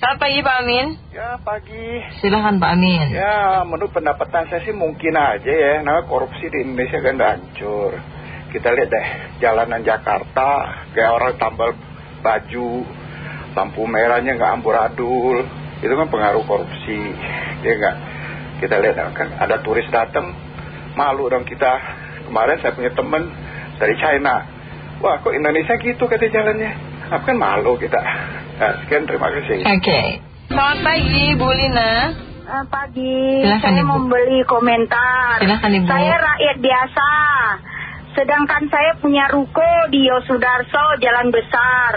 Selamat pagi Pak Amin. Ya pagi. Silahkan Pak Amin. Ya menurut pendapatan saya sih mungkin aja ya. Nah korupsi di Indonesia kan udah hancur. Kita lihat deh jalanan Jakarta. Kayak orang tambal baju. Lampu merahnya nggak amburadul. Itu kan pengaruh korupsi. Ya nggak. Kita lihat kan ada turis datang. Malu dong kita. Kemarin saya punya teman dari China. Wah kok Indonesia gitu kata jalannya. Apa kan malu kita. Nah, sekian terima kasih. Oke. Selamat pagi Bu Lina. Pagi, Silahkan, saya Ibu. membeli komentar. Silahkan, Ibu. Saya rakyat biasa. Sedangkan saya punya ruko di Yosudarso, Jalan Besar.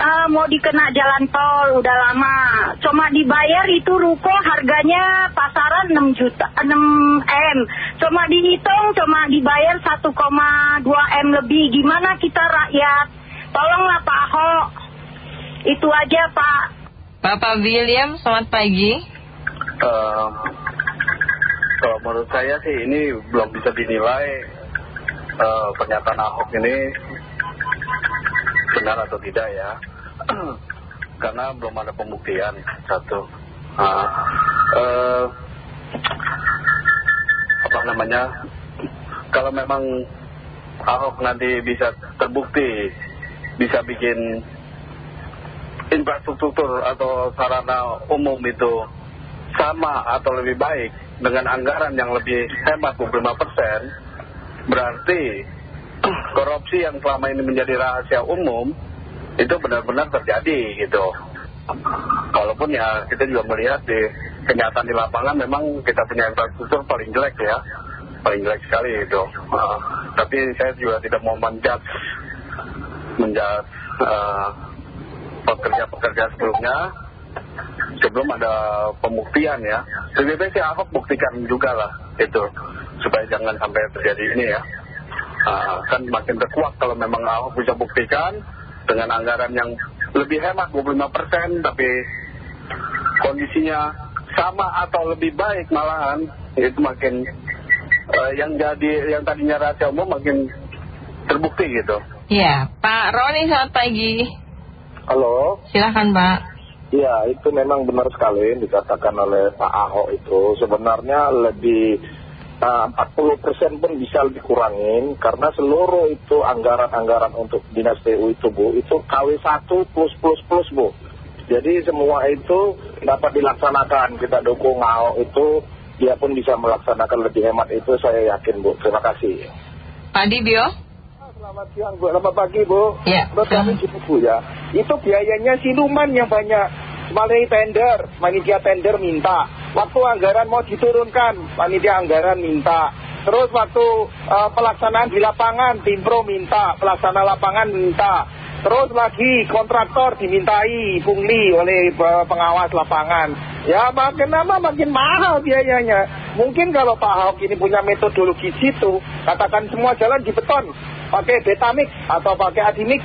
Eh, mau dikena jalan tol, udah lama. Cuma dibayar itu ruko harganya pasaran 6 juta, 6 M. Cuma dihitung, cuma dibayar 1,2 M lebih. Gimana kita rakyat? Tolonglah Pak Ahok. Itu aja Pak. Bapak William, selamat pagi. Eh, kalau menurut saya sih ini belum bisa dinilai eh, pernyataan Ahok ini benar atau tidak ya karena belum ada pembuktian satu Nah, eh, apa namanya kalau memang Ahok nanti bisa terbukti bisa bikin infrastruktur atau sarana umum itu sama atau lebih baik dengan anggaran yang lebih hemat 25 persen, berarti korupsi yang selama ini menjadi rahasia umum itu benar-benar terjadi gitu. Walaupun ya kita juga melihat di kenyataan di lapangan memang kita punya infrastruktur paling jelek ya, paling jelek sekali itu. Uh, tapi saya juga tidak mau menjudge menjudge uh, pekerja-pekerja sebelumnya sebelum ada pembuktian ya. Lebih baik sih Ahok buktikan juga lah itu supaya jangan sampai terjadi ini ya. Ah, kan makin terkuat kalau memang Ahok bisa buktikan dengan anggaran yang lebih hemat 25% tapi kondisinya sama atau lebih baik malahan itu makin eh, yang jadi yang tadinya rahasia umum makin terbukti gitu. Ya, Pak Roni, selamat pagi. Halo, Silahkan Pak. ya itu memang benar sekali dikatakan oleh Pak Ahok itu sebenarnya lebih uh, 40% pun bisa dikurangin karena seluruh itu anggaran-anggaran untuk dinas PU itu Bu, itu KW1 plus plus plus Bu. Jadi semua itu dapat dilaksanakan, kita dukung Ahok itu, dia pun bisa melaksanakan lebih hemat itu saya yakin Bu, terima kasih. Pak Dibio. Selamat siang Bu, selamat pagi Bu. Ya, Menurut kami gitu Bu ya. Itu biayanya siluman yang banyak. Melalui tender, panitia tender minta. Waktu anggaran mau diturunkan, panitia anggaran minta. Terus waktu eh, pelaksanaan di lapangan, Timpro minta, pelaksana lapangan minta. Terus lagi kontraktor dimintai pungli oleh eh, pengawas lapangan. Ya makin lama makin mahal biayanya. Mungkin kalau Pak Ahok ini punya metodologi situ, katakan semua jalan di beton, pakai betamix atau pakai adimix,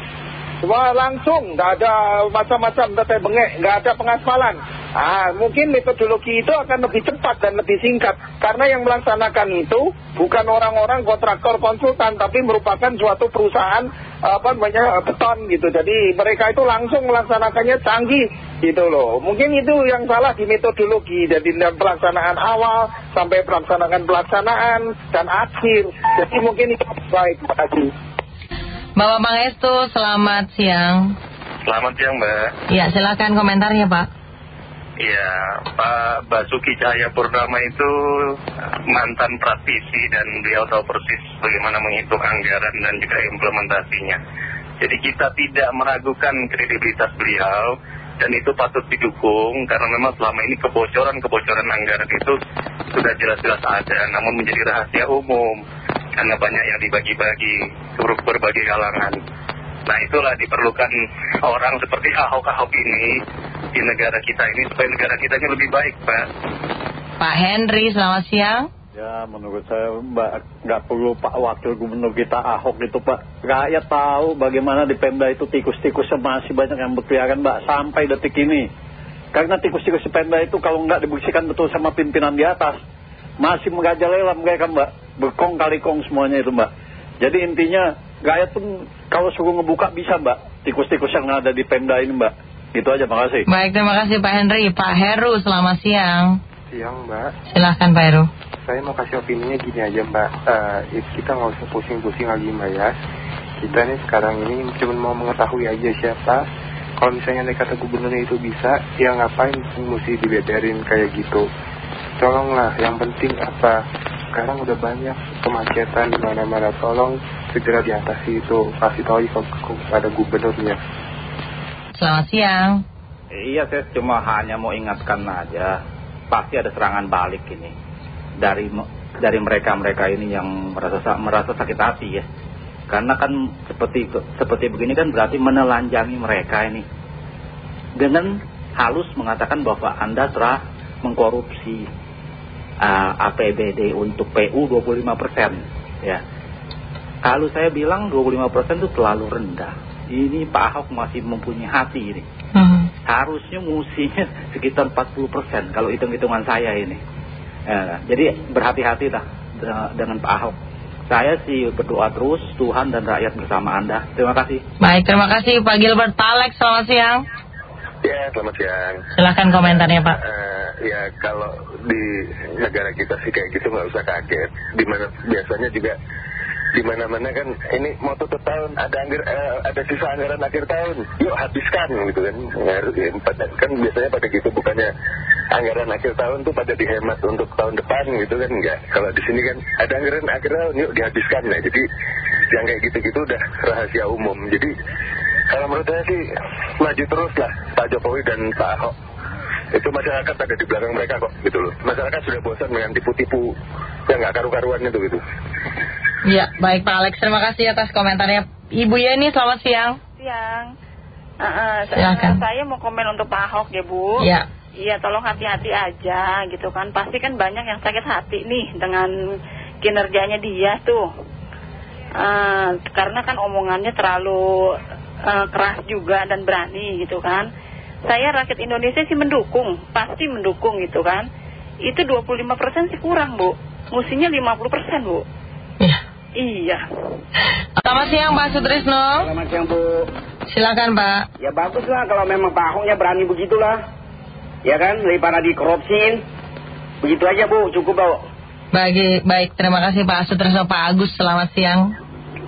semua langsung, nggak ada macam-macam tetes bengek, nggak ada pengaspalan. Ah, mungkin metodologi itu akan lebih cepat dan lebih singkat. Karena yang melaksanakan itu bukan orang-orang kontraktor konsultan, tapi merupakan suatu perusahaan apa namanya beton gitu. Jadi mereka itu langsung melaksanakannya canggih gitu loh. Mungkin itu yang salah di metodologi. Jadi dari pelaksanaan awal sampai pelaksanaan pelaksanaan dan akhir. Jadi mungkin itu baik. Terima kasih. Bapak Pangestu, selamat siang. Selamat siang Mbak. Ya, silakan komentarnya Pak. Iya, Pak Basuki Cahaya Purnama itu mantan praktisi dan beliau tahu persis bagaimana menghitung anggaran dan juga implementasinya. Jadi kita tidak meragukan kredibilitas beliau dan itu patut didukung karena memang selama ini kebocoran-kebocoran anggaran itu sudah jelas-jelas ada namun menjadi rahasia umum karena banyak yang dibagi-bagi berbagai kalangan. Nah itulah diperlukan orang seperti Ahok-Ahok ini di negara kita ini supaya negara kita ini lebih baik Pak. Pak Henry, selamat siang. Ya menurut saya Mbak nggak perlu Pak Wakil Gubernur kita Ahok itu Pak Rakyat tahu bagaimana di Pemda itu tikus-tikusnya masih banyak yang berkeliaran Mbak Sampai detik ini Karena tikus-tikus di Pemda itu kalau nggak dibersihkan betul sama pimpinan di atas Masih merajalela mereka Mbak Berkong kali kong semuanya itu Mbak Jadi intinya rakyat pun kalau suruh ngebuka bisa Mbak Tikus-tikus yang ada di Pemda ini Mbak Itu aja, makasih. Baik, terima kasih Pak Henry. Pak Heru, selamat siang. Siang Mbak, Silahkan Pak Heru. saya mau kasih opininya gini aja Mbak Eh, Kita nggak usah pusing-pusing lagi Mbak ya Kita nih sekarang ini cuma mau mengetahui aja siapa Kalau misalnya naik kata gubernurnya itu bisa Ya ngapain mesti dibedarin kayak gitu Tolonglah yang penting apa Sekarang udah banyak kemacetan di mana-mana. Tolong segera diatasi itu. Kasih tahu kepada gubernurnya. Selamat siang. Iya, saya cuma hanya mau ingatkan aja, pasti ada serangan balik ini. Dari dari mereka-mereka ini yang merasa sa- merasa sakit hati ya. Karena kan seperti seperti begini kan berarti menelanjangi mereka ini. Dengan halus mengatakan bahwa anda telah mengkorupsi uh, APBD untuk PU 25 ya. Kalau saya bilang 25% itu terlalu rendah. Ini Pak Ahok masih mempunyai hati ini Hmm. harusnya musinya sekitar 40% kalau hitung-hitungan saya ini. Eh, jadi berhati-hatilah de- dengan Pak Ahok. Saya sih berdoa terus Tuhan dan rakyat bersama Anda. Terima kasih. Baik, terima kasih Pak Gilbert. Alex, selamat siang. Ya, selamat siang. Silahkan komentarnya Pak. Eh, ya, kalau di negara kita sih kayak gitu nggak usah kaget. Di mana biasanya juga di mana-mana kan ini mau tutup tahun ada anggar, eh, ada sisa anggaran akhir tahun, yuk habiskan gitu kan. Harus ya, kan biasanya pada gitu bukannya anggaran akhir tahun tuh pada dihemat untuk tahun depan gitu kan enggak. Kalau di sini kan ada anggaran akhir tahun, yuk dihabiskan ya. Jadi yang kayak gitu-gitu udah rahasia umum. Jadi kalau menurut saya sih maju terus lah Pak Jokowi dan Pak Ahok. Itu masyarakat ada di belakang mereka kok gitu loh. Masyarakat sudah bosan dengan tipu-tipu yang nggak karu-karuan itu gitu. Ya, baik Pak Alex. Terima kasih atas komentarnya. Ibu Yeni, selamat siang. Siang. Uh, uh, Silakan. saya mau komen untuk Pak Ahok ya Bu. Ya. Iya tolong hati-hati aja gitu kan. Pasti kan banyak yang sakit hati nih dengan kinerjanya dia tuh. Eh, karena kan omongannya terlalu eh, keras juga dan berani gitu kan. Saya rakyat Indonesia sih mendukung, pasti mendukung gitu kan. Itu 25% sih kurang Bu. Mestinya 50% Bu. Ya. Iya. Selamat siang Pak Sutrisno. Selamat siang Bu. Silakan Pak. Ya bagus lah kalau memang Pak Ahoknya berani begitulah. Ya kan, daripada dikorupsiin. Begitu aja Bu, cukup Bu. Bagi, baik, terima kasih Pak Sutrisno. Pak Agus, selamat siang.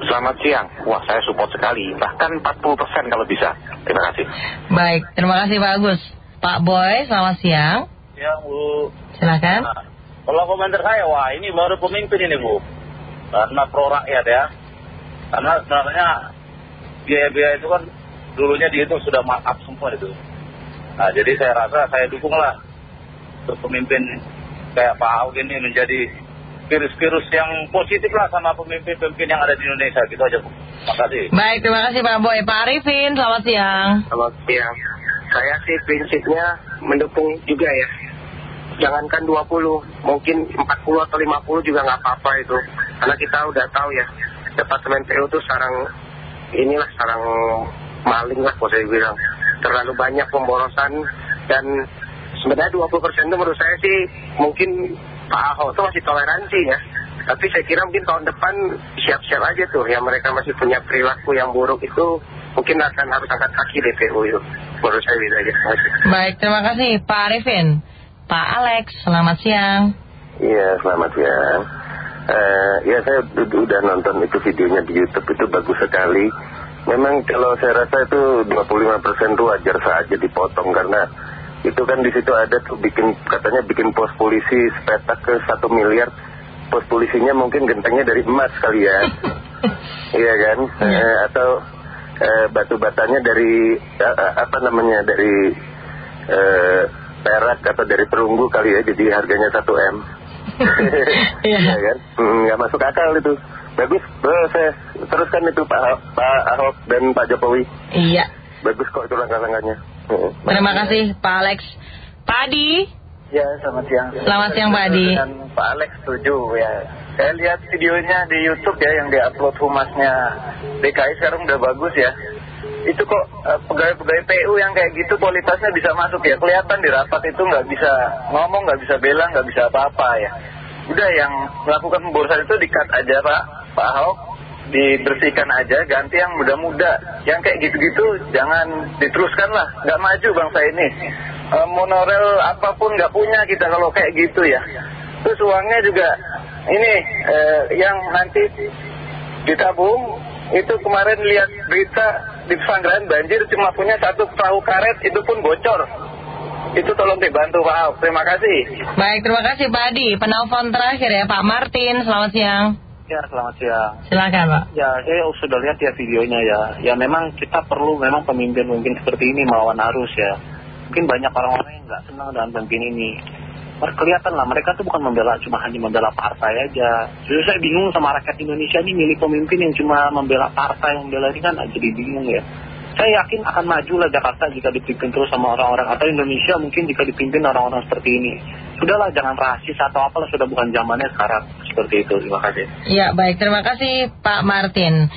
Selamat siang. Wah, saya support sekali. Bahkan 40% kalau bisa. Terima kasih. Baik, terima kasih Pak Agus. Pak Boy, selamat siang. Ya Bu, Silakan. Nah, kalau komentar saya, wah ini baru pemimpin ini Bu. Karena pro rakyat ya. Karena sebenarnya biaya-biaya itu kan dulunya dihitung sudah markup semua itu. Nah jadi saya rasa saya dukung lah untuk pemimpin kayak Pak Ahok ini menjadi virus-virus yang positif lah sama pemimpin-pemimpin yang ada di Indonesia. Gitu aja Bu. Terima kasih. Baik, terima kasih Pak Boy. Pak Arifin, selamat siang. Selamat siang. Saya sih prinsipnya mendukung juga ya. Jangankan 20, mungkin 40 atau 50 juga nggak apa-apa itu. Karena kita udah tahu ya, Departemen PU itu sekarang inilah sekarang maling lah kalau saya bilang. Terlalu banyak pemborosan dan sebenarnya 20% itu menurut saya sih mungkin Pak Ahok itu masih toleransi ya. Tapi saya kira mungkin tahun depan siap-siap aja tuh yang mereka masih punya perilaku yang buruk itu mungkin akan harus angkat kaki DPU itu. Menurut saya gitu aja. Baik, terima kasih Pak Arifin. Pak Alex, selamat siang. Iya, selamat siang. Eh, ya saya ud- udah nonton itu videonya di YouTube itu bagus sekali. Memang kalau saya rasa itu 25% itu wajar saja dipotong karena itu kan di situ ada tuh bikin katanya bikin pos polisi sepetak ke satu miliar. Pos polisinya mungkin gentengnya dari emas kali ya. iya kan? Eh, atau eh, batu batanya dari eh, apa namanya dari eh, perak atau dari perunggu kali ya jadi harganya 1 m Iya. Iya kan Hmm, nggak masuk akal itu bagus eh, saya teruskan itu Pak Ahok, Pak Ahok dan Pak Jokowi Iya. bagus kok itu langkah-langkahnya Hmm. Terima kasih Pak Alex. Pak Adi, Ya, selamat siang. Selamat siang, Pak Adi. Dengan Pak Alex setuju ya. Saya lihat videonya di YouTube ya yang diupload humasnya DKI sekarang udah bagus ya. Itu kok eh, pegawai-pegawai PU yang kayak gitu kualitasnya bisa masuk ya. Kelihatan di rapat itu nggak bisa ngomong, nggak bisa bela, nggak bisa apa-apa ya. Udah yang melakukan pemborosan itu dikat aja Pak, Pak Ahok. Dibersihkan aja, ganti yang muda-muda. Yang kayak gitu-gitu jangan diteruskan lah, nggak maju bangsa ini. Eh, monorel apa pun nggak punya kita kalau kayak gitu ya. Terus uangnya juga ini eh, yang nanti ditabung itu kemarin lihat berita di Pesanggrahan banjir cuma punya satu perahu karet itu pun bocor. Itu tolong dibantu Pak Ahok. Terima kasih. Baik, terima kasih Pak Adi. Penelpon terakhir ya Pak Martin, selamat siang. Ya, selamat siang. Silakan Pak. Ya, saya sudah lihat ya videonya ya. Ya memang kita perlu memang pemimpin-pemimpin seperti ini melawan arus ya. Mungkin banyak orang-orang yang nggak senang dengan pemimpin ini. Kelihatan lah mereka tuh bukan membela cuma hanya membela partai aja. Justru saya bingung sama rakyat Indonesia ini milih pemimpin yang cuma membela partai, membela ini kan jadi bingung ya. Saya yakin akan maju lah Jakarta jika dipimpin terus sama orang-orang atau Indonesia mungkin jika dipimpin orang-orang seperti ini. Sudahlah jangan rasis atau apalah sudah bukan zamannya sekarang seperti itu. Terima kasih. Ya, baik. Terima kasih Pak Martin.